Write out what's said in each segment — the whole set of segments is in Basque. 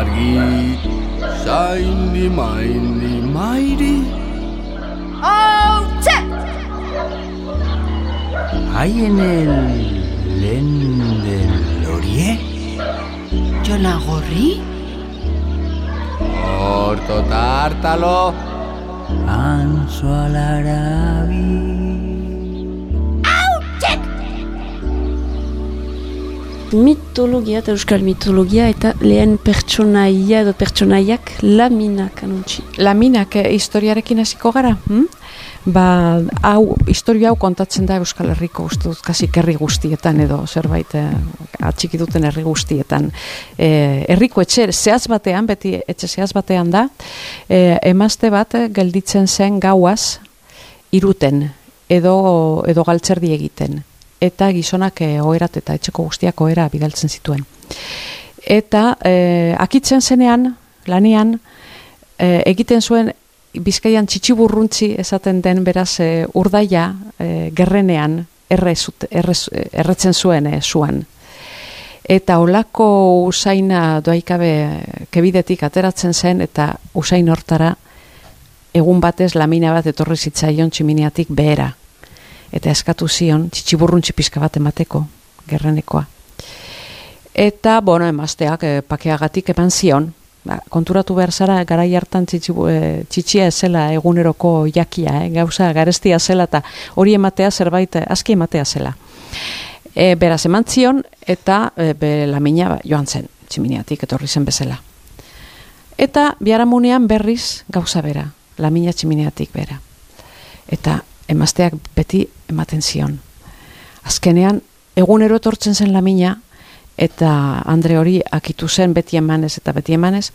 argi Zaini maini mairi Hautze! Haien el lenden lorie? Jona gorri? Horto tartalo Anzo alarabi mitologia eta euskal mitologia eta lehen pertsonaia edo pertsonaiak laminak anuntzi. Laminak eh, historiarekin hasiko gara, hm? Ba, hau, historia hau kontatzen da Euskal Herriko uste dut, kasik herri guztietan edo zerbait eh, atxiki duten herri guztietan. Eh, herriko etxe zehaz batean, beti etxe zehaz batean da, eh, emazte bat eh, gelditzen zen gauaz iruten edo, edo galtzerdi egiten eta gizonak e, oherat eta etxeko guztiak ohera bidaltzen zituen. Eta e, akitzen zenean, lanean, e, egiten zuen Bizkaian txitsiburruntzi esaten den beraz e, urdaia e, gerrenean erre zut, erretzen zuen e, zuan. Eta olako usaina doaikabe kebidetik ateratzen zen eta usain hortara egun batez lamina bat etorri zitzaion tximiniatik behera eta eskatu zion txitsiburruntzi pizka bat emateko gerrenekoa. Eta, bueno, emazteak e, pakeagatik eman zion, ba, konturatu behar zara, gara hartan txitsi, e, txitsia ezela eguneroko jakia, eh? gauza garestia zela eta hori ematea zerbait eh, aski ematea zela. E, beraz eman zion eta e, be, lamina ba, joan zen, tximiniatik etorri zen bezala. Eta biharamunean berriz gauza bera, lamina tximiniatik bera. Eta emazteak beti ematen zion. Azkenean, egunero etortzen zen lamina, eta Andre hori akitu zen beti emanez eta beti emanez,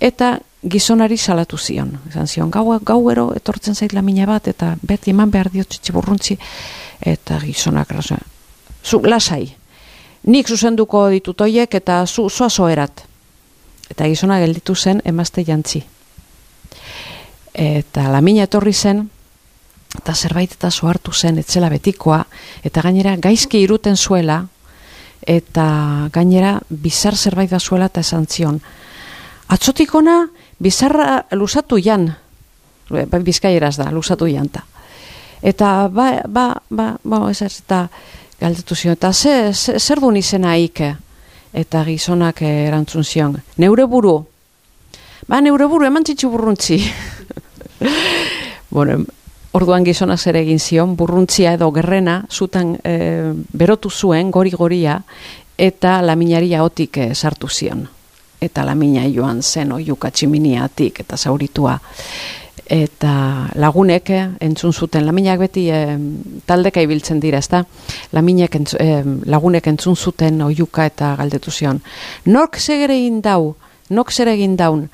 eta gizonari salatu zion. Esan zion, gau, gauero etortzen zait lamina bat, eta beti eman behar diot txitsi eta gizonak, zu, lasai, nik zuzenduko ditut oiek, eta zu, zua zoerat. Eta gizona gelditu zen emazte jantzi. Eta lamina etorri zen, eta zerbait eta soartu zen etzela betikoa, eta gainera gaizki iruten zuela, eta gainera bizar zerbait da zuela eta esan zion. Atzotikona bizarra lusatu jan, ba, bizkaieraz da, lusatu janta. Eta ba, ba, ba, ba, ez ez, eta galdetu zion, eta ze, ze, zer du nizena ike? Eta gizonak erantzun zion, neure buru, ba, neure buru, eman txitsu burruntzi. bueno, Orduan gizona zer egin zion, burruntzia edo gerrena, zutan e, berotu zuen, gori-goria, eta laminari haotik e, sartu zion. Eta lamina joan zen oiuka tximiniatik eta zauritua. Eta lagunek e, entzun zuten, laminak beti e, taldeka ibiltzen dira, ezta? Laminek entz, e, lagunek entzun zuten oiuka eta galdetu zion. Nork segere egin dau, nork zer egin daun,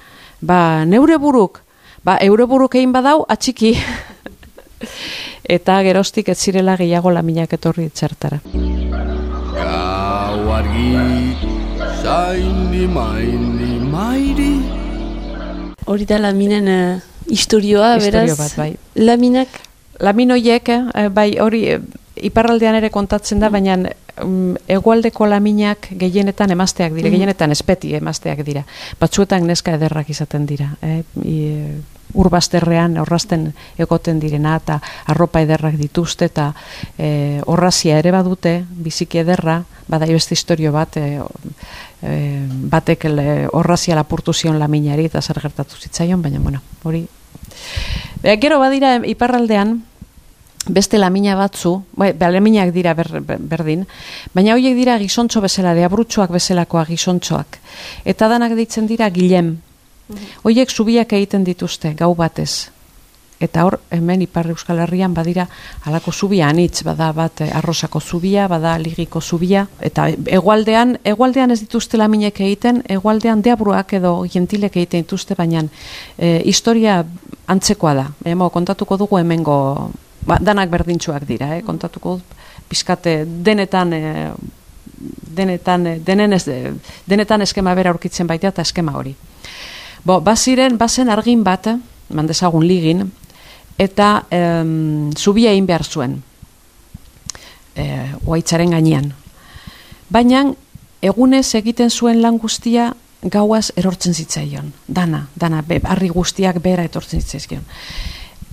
ba, neure buruk, ba, eure buruk egin badau, atxiki. eta gerostik ez zirela gehiago laminak etorri txertara. Gau argi, zaini maini mairi Hori da laminen uh, historioa, Historio beraz, bat, bai. laminak Laminoiek, eh, bai, hori eh, iparraldean ere kontatzen da, baina um, egualdeko laminak gehienetan emazteak dira, Mhm. gehienetan espeti emazteak dira. Batzuetan neska ederrak izaten dira. Eh? I, urbazterrean horrazten egoten direna eta arropa ederrak dituzte eta e, horrazia ere badute, biziki ederra, bada beste historio bat, e, e, batek horrazia lapurtu zion laminari eta zer gertatu zitzaion, baina bueno, hori. E, gero badira iparraldean, beste lamina batzu, bai, laminak dira ber, ber- berdin, baina horiek dira gizontxo bezala, deabrutxoak bezalakoa gizontxoak. Eta danak deitzen dira gilem. Horiek zubiak egiten dituzte, gau batez. Eta hor, hemen Ipar Euskal Herrian badira halako zubia anitz, bada bat eh, arrosako zubia, bada ligiko zubia. Eta egualdean, egualdean ez dituzte laminek egiten, egualdean deabruak edo gentilek egiten dituzte, baina e, historia antzekoa da. Emo, kontatuko dugu hemengo, ba, danak berdintsuak dira, eh? kontatuko pizkate denetan... E, denetan, eh, denen ez, eh, denetan eskema bera aurkitzen baita eta eskema hori. Bo, baziren, bazen argin bat, mandezagun ligin, eta em, zubia egin behar zuen, e, oaitzaren gainean. Baina, egunez egiten zuen lan guztia gauaz erortzen zitzaion. Dana, dana, be, arri guztiak bera etortzen zitzaizkion.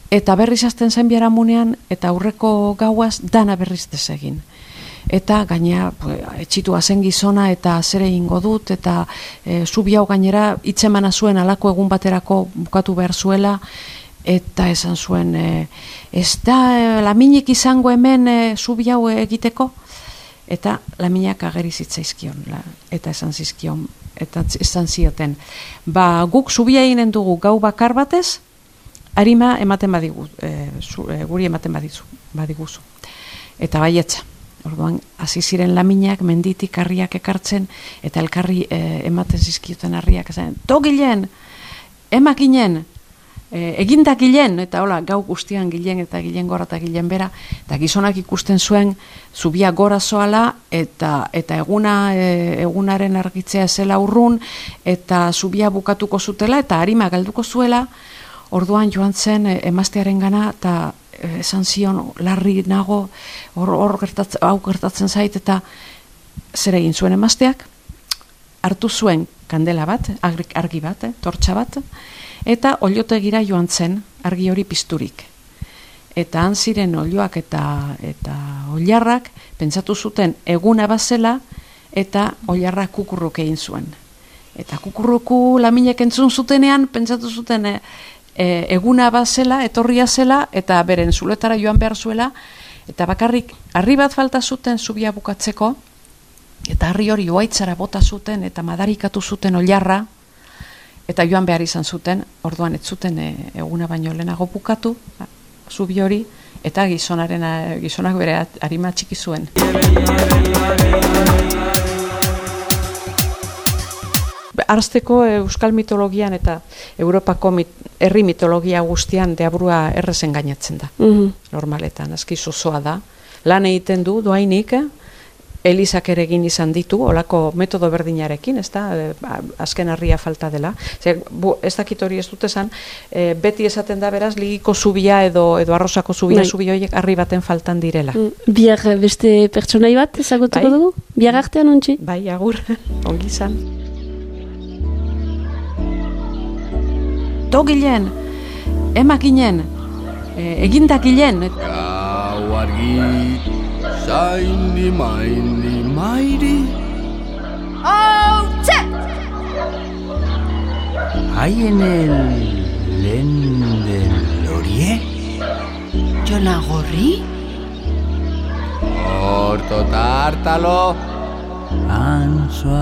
Eta berriz azten zen biharamunean, eta aurreko gauaz dana berriz desegin. Eta gainea, pues, etxitu azen gizona eta zere ingo dut, eta e, zubi hau gainera hitzemana zuen alako egun baterako bukatu behar zuela, eta esan zuen, e, ez da e, laminik izango hemen e, zubi hau egiteko? Eta laminak ageri zitzaizkion, la, eta esan zizkion, eta esan zioten. Ba, guk zubia dugu gau bakar batez, harima ematen badigu, e, zu, e, guri ematen badizu, badiguzu. Eta baietza, orduan, hasi ziren laminak, menditik harriak ekartzen, eta elkarri e, ematen zizkioten harriak, esan, togilen, emakinen, e, eginda gilen, eta hola, gau guztian gilen eta gilen gora eta gilen bera, eta gizonak ikusten zuen zubia gora zoala, eta, eta eguna, e, egunaren argitzea zela urrun, eta zubia bukatuko zutela, eta harima galduko zuela, orduan joan zen e, emaztearen gana, eta e, esan zion larri nago, hor, hor gertatzen, hau gertatzen zait, eta zer egin zuen emazteak, hartu zuen kandela bat, argi, bat, eh, tortxa bat, eta oliotegira joan zen argi hori pizturik. Eta han ziren olioak eta eta oilarrak pentsatu zuten eguna bazela eta oilarrak kukurruk egin zuen. Eta kukurruku laminek entzun zutenean pentsatu zuten e, e, eguna bazela, etorria zela eta beren zuletara joan behar zuela eta bakarrik harri bat falta zuten zubia bukatzeko eta harri hori oaitzara bota zuten eta madarikatu zuten oilarra eta joan behar izan zuten, orduan ez zuten e, eguna baino lehenago bukatu, ba, zubi hori, eta gizonaren gizonak bere harima txiki zuen. Arzteko euskal mitologian eta Europako mit, herri mitologia guztian deabrua errezen gainatzen da. Mhm. Normaletan, azki zozoa da. Lan egiten du, doainik, eh? Elizak ere egin izan ditu, olako metodo berdinarekin, ez da, e, azken harria falta dela. Zer, bu, ez dakit hori ez dut esan, e, beti esaten da beraz, ligiko zubia edo, edo arrozako zubia, Bai. zubi horiek harri baten faltan direla. Mm, Bihar eh, beste pertsonai bat ezagutuko Bai. dugu? Bihar artean untxi? Bai, agur, ongi izan. Togilen, emakinen, e, egindakilen, Gau argi, zaini maini mairi. ¿Hay en el Len del Orie? Jola gorri? Horto tartalo, Anzo